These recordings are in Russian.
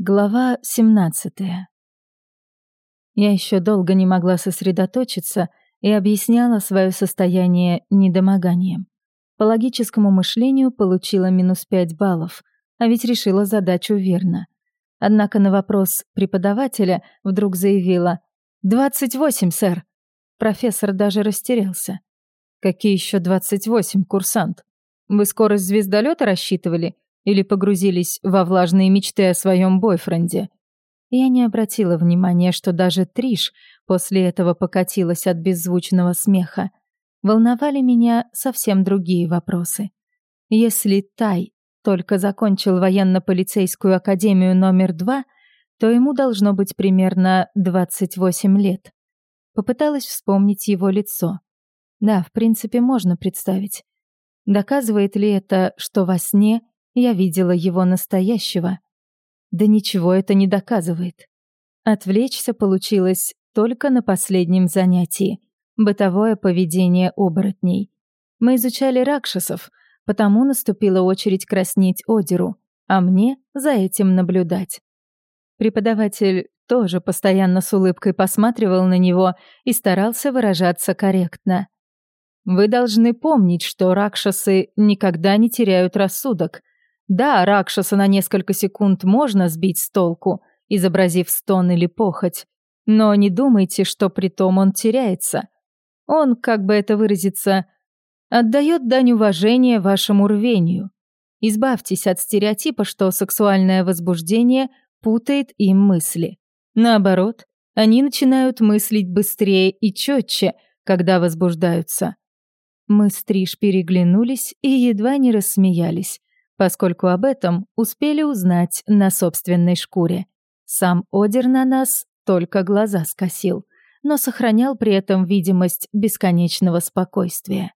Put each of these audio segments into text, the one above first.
Глава 17. Я еще долго не могла сосредоточиться и объясняла свое состояние недомоганием. По логическому мышлению получила минус 5 баллов, а ведь решила задачу верно. Однако на вопрос преподавателя вдруг заявила «28, сэр». Профессор даже растерялся. «Какие еще 28, курсант? Вы скорость звездолета рассчитывали?» Или погрузились во влажные мечты о своем бойфренде. Я не обратила внимания, что даже Триш после этого покатилась от беззвучного смеха. Волновали меня совсем другие вопросы. Если Тай только закончил военно-полицейскую академию номер два, то ему должно быть примерно 28 лет. Попыталась вспомнить его лицо. Да, в принципе, можно представить. Доказывает ли это, что во сне я видела его настоящего. Да ничего это не доказывает. Отвлечься получилось только на последнем занятии. Бытовое поведение оборотней. Мы изучали ракшасов, потому наступила очередь краснеть Одеру, а мне за этим наблюдать. Преподаватель тоже постоянно с улыбкой посматривал на него и старался выражаться корректно. Вы должны помнить, что ракшасы никогда не теряют рассудок, да, Ракшаса на несколько секунд можно сбить с толку, изобразив стон или похоть, но не думайте, что при том он теряется. Он, как бы это выразиться, отдает дань уважения вашему рвению. Избавьтесь от стереотипа, что сексуальное возбуждение путает им мысли. Наоборот, они начинают мыслить быстрее и четче, когда возбуждаются. Мы с Триш переглянулись и едва не рассмеялись поскольку об этом успели узнать на собственной шкуре. Сам Одер на нас только глаза скосил, но сохранял при этом видимость бесконечного спокойствия.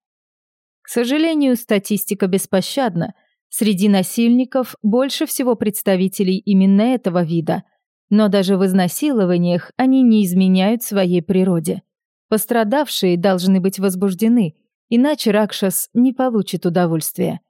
К сожалению, статистика беспощадна. Среди насильников больше всего представителей именно этого вида, но даже в изнасилованиях они не изменяют своей природе. Пострадавшие должны быть возбуждены, иначе Ракшас не получит удовольствия.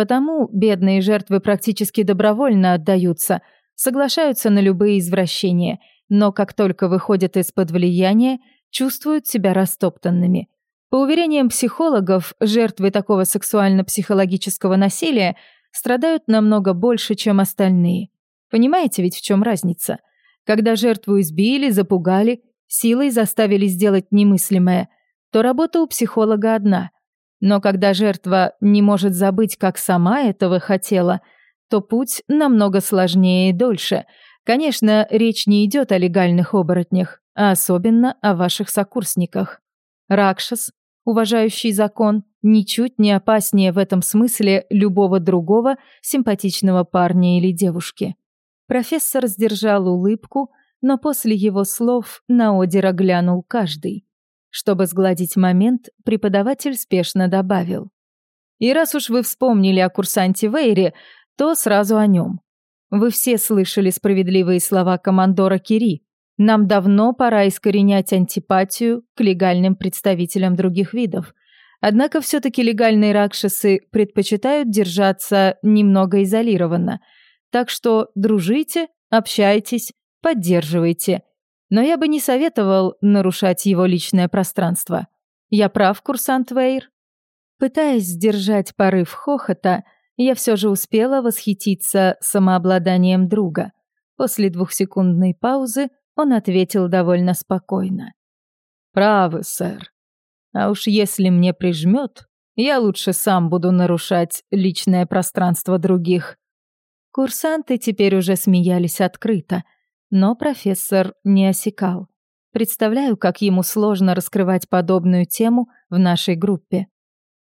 Потому бедные жертвы практически добровольно отдаются, соглашаются на любые извращения, но как только выходят из-под влияния, чувствуют себя растоптанными. По уверениям психологов, жертвы такого сексуально-психологического насилия страдают намного больше, чем остальные. Понимаете ведь, в чем разница? Когда жертву избили, запугали, силой заставили сделать немыслимое, то работа у психолога одна но когда жертва не может забыть, как сама этого хотела, то путь намного сложнее и дольше. Конечно, речь не идет о легальных оборотнях, а особенно о ваших сокурсниках. Ракшас, уважающий закон, ничуть не опаснее в этом смысле любого другого симпатичного парня или девушки. Профессор сдержал улыбку, но после его слов на Одера глянул каждый. Чтобы сгладить момент, преподаватель спешно добавил. «И раз уж вы вспомнили о курсанте Вейре, то сразу о нем. Вы все слышали справедливые слова командора Кири. Нам давно пора искоренять антипатию к легальным представителям других видов. Однако все-таки легальные ракшасы предпочитают держаться немного изолированно. Так что дружите, общайтесь, поддерживайте – но я бы не советовал нарушать его личное пространство. Я прав, курсант Вейр? Пытаясь сдержать порыв хохота, я все же успела восхититься самообладанием друга. После двухсекундной паузы он ответил довольно спокойно. «Правы, сэр. А уж если мне прижмет, я лучше сам буду нарушать личное пространство других». Курсанты теперь уже смеялись открыто — но профессор не осекал. Представляю, как ему сложно раскрывать подобную тему в нашей группе.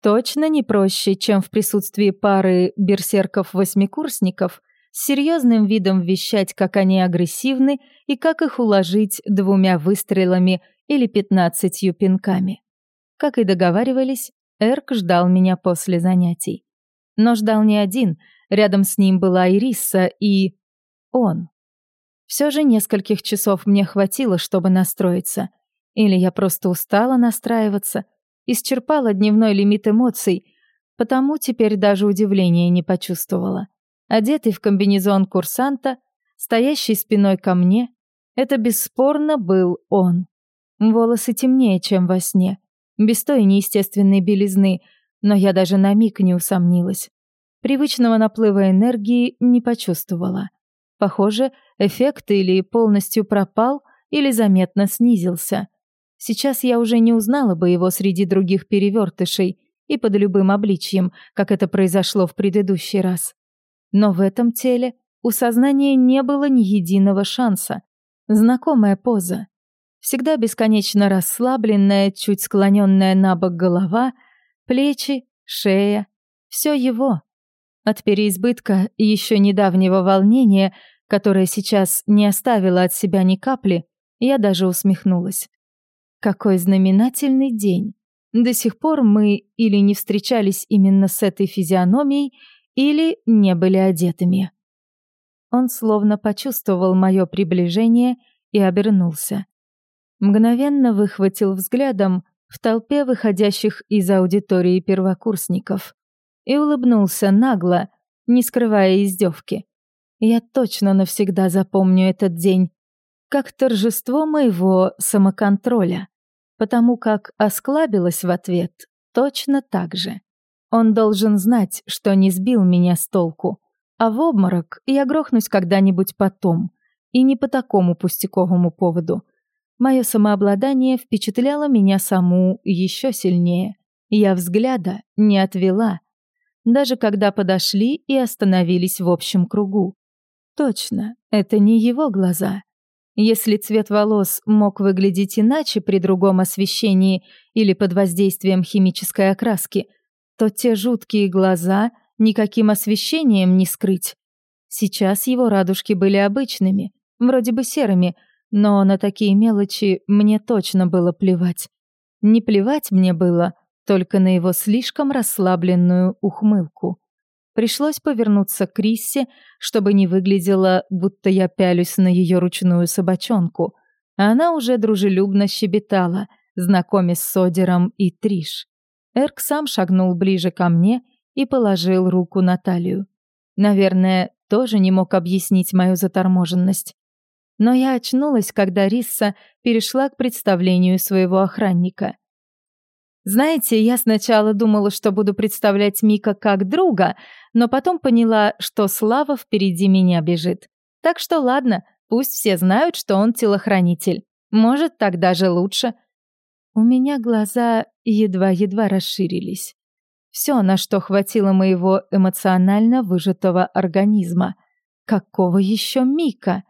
Точно не проще, чем в присутствии пары берсерков-восьмикурсников с серьезным видом вещать, как они агрессивны и как их уложить двумя выстрелами или пятнадцатью пинками. Как и договаривались, Эрк ждал меня после занятий. Но ждал не один, рядом с ним была Ириса и... он. Все же нескольких часов мне хватило, чтобы настроиться. Или я просто устала настраиваться, исчерпала дневной лимит эмоций, потому теперь даже удивления не почувствовала. Одетый в комбинезон курсанта, стоящий спиной ко мне, это бесспорно был он. Волосы темнее, чем во сне, без той неестественной белизны, но я даже на миг не усомнилась. Привычного наплыва энергии не почувствовала. Похоже, эффект или полностью пропал, или заметно снизился. Сейчас я уже не узнала бы его среди других перевертышей и под любым обличьем, как это произошло в предыдущий раз. Но в этом теле у сознания не было ни единого шанса. Знакомая поза. Всегда бесконечно расслабленная, чуть склоненная на бок голова, плечи, шея. Все его. От переизбытка еще недавнего волнения, которое сейчас не оставило от себя ни капли, я даже усмехнулась. Какой знаменательный день. До сих пор мы или не встречались именно с этой физиономией, или не были одетыми. Он словно почувствовал мое приближение и обернулся. Мгновенно выхватил взглядом в толпе выходящих из аудитории первокурсников и улыбнулся нагло, не скрывая издевки. Я точно навсегда запомню этот день, как торжество моего самоконтроля, потому как осклабилась в ответ точно так же. Он должен знать, что не сбил меня с толку, а в обморок я грохнусь когда-нибудь потом, и не по такому пустяковому поводу. Мое самообладание впечатляло меня саму еще сильнее. Я взгляда не отвела, даже когда подошли и остановились в общем кругу. Точно, это не его глаза. Если цвет волос мог выглядеть иначе при другом освещении или под воздействием химической окраски, то те жуткие глаза никаким освещением не скрыть. Сейчас его радужки были обычными, вроде бы серыми, но на такие мелочи мне точно было плевать. Не плевать мне было только на его слишком расслабленную ухмылку. Пришлось повернуться к Криссе, чтобы не выглядело, будто я пялюсь на ее ручную собачонку. Она уже дружелюбно щебетала, знакомясь с Содером и Триш. Эрк сам шагнул ближе ко мне и положил руку на талию. Наверное, тоже не мог объяснить мою заторможенность. Но я очнулась, когда Рисса перешла к представлению своего охранника. Знаете, я сначала думала, что буду представлять Мика как друга, но потом поняла, что Слава впереди меня бежит. Так что ладно, пусть все знают, что он телохранитель. Может, так даже лучше. У меня глаза едва-едва расширились. Все, на что хватило моего эмоционально выжатого организма. Какого еще Мика?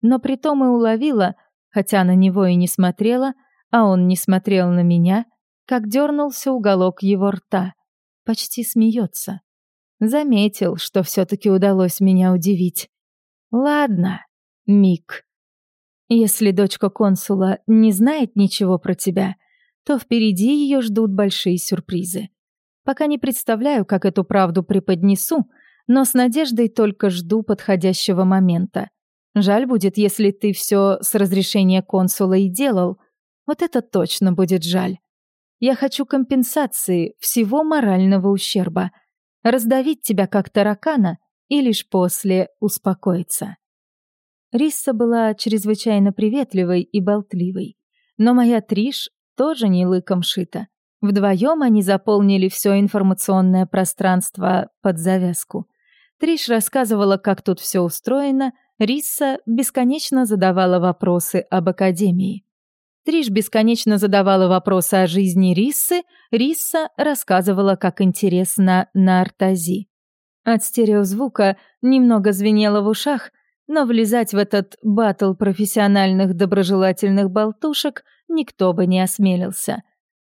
Но притом и уловила, хотя на него и не смотрела, а он не смотрел на меня — как дернулся уголок его рта. Почти смеется. Заметил, что все-таки удалось меня удивить. Ладно, Мик. Если дочка консула не знает ничего про тебя, то впереди ее ждут большие сюрпризы. Пока не представляю, как эту правду преподнесу, но с надеждой только жду подходящего момента. Жаль будет, если ты все с разрешения консула и делал. Вот это точно будет жаль. Я хочу компенсации всего морального ущерба. Раздавить тебя как таракана и лишь после успокоиться. Рисса была чрезвычайно приветливой и болтливой. Но моя Триш тоже не лыком шита. Вдвоем они заполнили все информационное пространство под завязку. Триш рассказывала, как тут все устроено, Рисса бесконечно задавала вопросы об Академии. Триш бесконечно задавала вопросы о жизни Риссы, Рисса рассказывала, как интересно на Артази. От стереозвука немного звенело в ушах, но влезать в этот батл профессиональных доброжелательных болтушек никто бы не осмелился.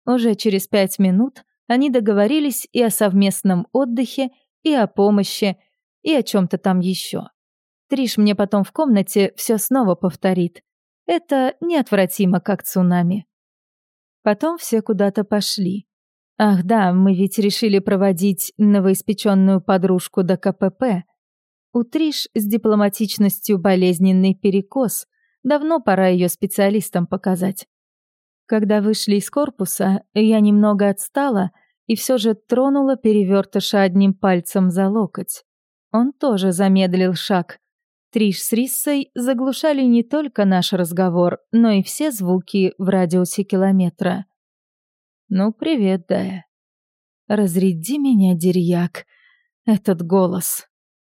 Уже через пять минут они договорились и о совместном отдыхе, и о помощи, и о чем-то там еще. Триш мне потом в комнате все снова повторит. Это неотвратимо, как цунами. Потом все куда-то пошли. Ах да, мы ведь решили проводить новоиспеченную подружку до КПП. У Триш с дипломатичностью болезненный перекос. Давно пора ее специалистам показать. Когда вышли из корпуса, я немного отстала и все же тронула перевертыша одним пальцем за локоть. Он тоже замедлил шаг, Триш с Риссой заглушали не только наш разговор, но и все звуки в радиусе километра. «Ну, привет, Дая». «Разряди меня, Дерьяк». Этот голос.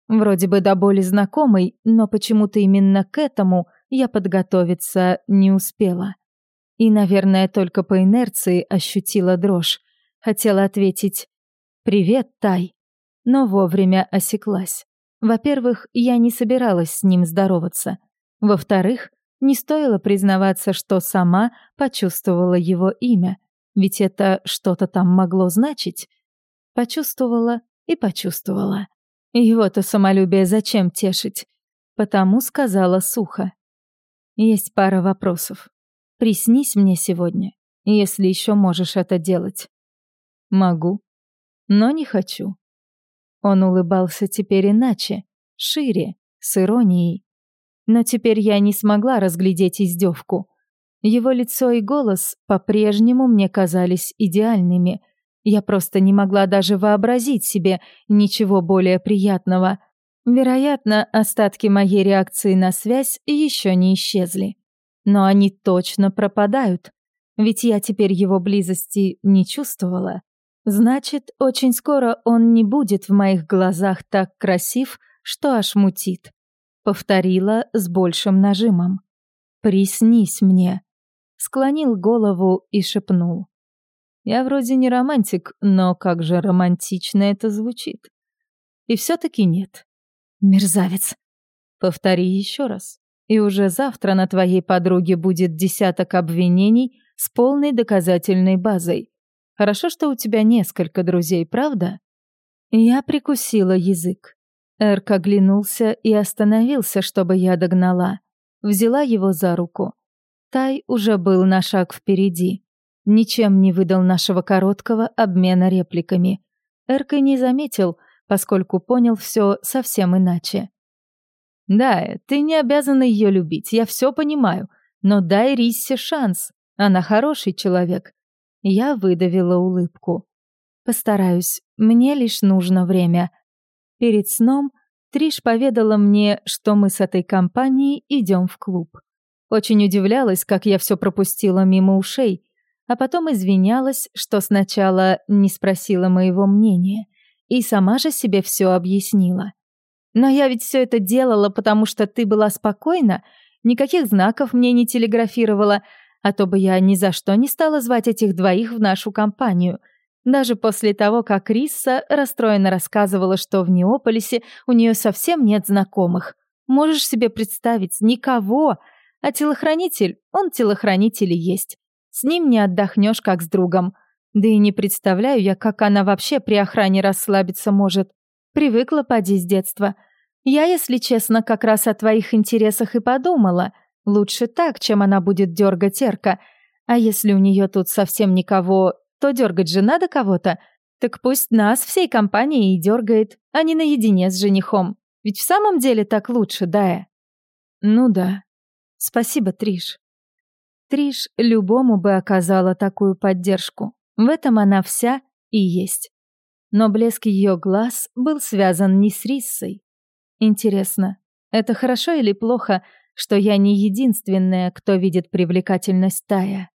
Вроде бы до боли знакомый, но почему-то именно к этому я подготовиться не успела. И, наверное, только по инерции ощутила дрожь. Хотела ответить «Привет, Тай», но вовремя осеклась. Во-первых, я не собиралась с ним здороваться. Во-вторых, не стоило признаваться, что сама почувствовала его имя, ведь это что-то там могло значить. Почувствовала и почувствовала. Его-то самолюбие зачем тешить? Потому сказала сухо. Есть пара вопросов. Приснись мне сегодня, если еще можешь это делать. Могу, но не хочу. Он улыбался теперь иначе, шире, с иронией. Но теперь я не смогла разглядеть издевку. Его лицо и голос по-прежнему мне казались идеальными. Я просто не могла даже вообразить себе ничего более приятного. Вероятно, остатки моей реакции на связь еще не исчезли. Но они точно пропадают. Ведь я теперь его близости не чувствовала. Значит, очень скоро он не будет в моих глазах так красив, что аж мутит. Повторила с большим нажимом. «Приснись мне», склонил голову и шепнул. «Я вроде не романтик, но как же романтично это звучит. И все-таки нет. Мерзавец. Повтори еще раз. И уже завтра на твоей подруге будет десяток обвинений с полной доказательной базой. Хорошо, что у тебя несколько друзей, правда? Я прикусила язык. Эрк оглянулся и остановился, чтобы я догнала. Взяла его за руку. Тай уже был на шаг впереди. Ничем не выдал нашего короткого обмена репликами. Эрк и не заметил, поскольку понял все совсем иначе. «Да, ты не обязана ее любить, я все понимаю, но дай Риссе шанс, она хороший человек». Я выдавила улыбку. «Постараюсь, мне лишь нужно время». Перед сном Триш поведала мне, что мы с этой компанией идем в клуб. Очень удивлялась, как я все пропустила мимо ушей, а потом извинялась, что сначала не спросила моего мнения, и сама же себе все объяснила. Но я ведь все это делала, потому что ты была спокойна, никаких знаков мне не телеграфировала, а то бы я ни за что не стала звать этих двоих в нашу компанию. Даже после того, как Рисса расстроенно рассказывала, что в Неополисе у нее совсем нет знакомых. Можешь себе представить, никого, а телохранитель, он телохранитель и есть. С ним не отдохнешь, как с другом. Да и не представляю я, как она вообще при охране расслабиться может. Привыкла поди с детства. Я, если честно, как раз о твоих интересах и подумала. Лучше так, чем она будет дергать Эрка. А если у нее тут совсем никого, то дергать же надо кого-то. Так пусть нас всей компанией и дергает, а не наедине с женихом. Ведь в самом деле так лучше, да? Ну да, Спасибо, Триш. Триш любому бы оказала такую поддержку. В этом она вся и есть. Но блеск ее глаз был связан не с Риссой. Интересно, это хорошо или плохо, что я не единственная, кто видит привлекательность Тая?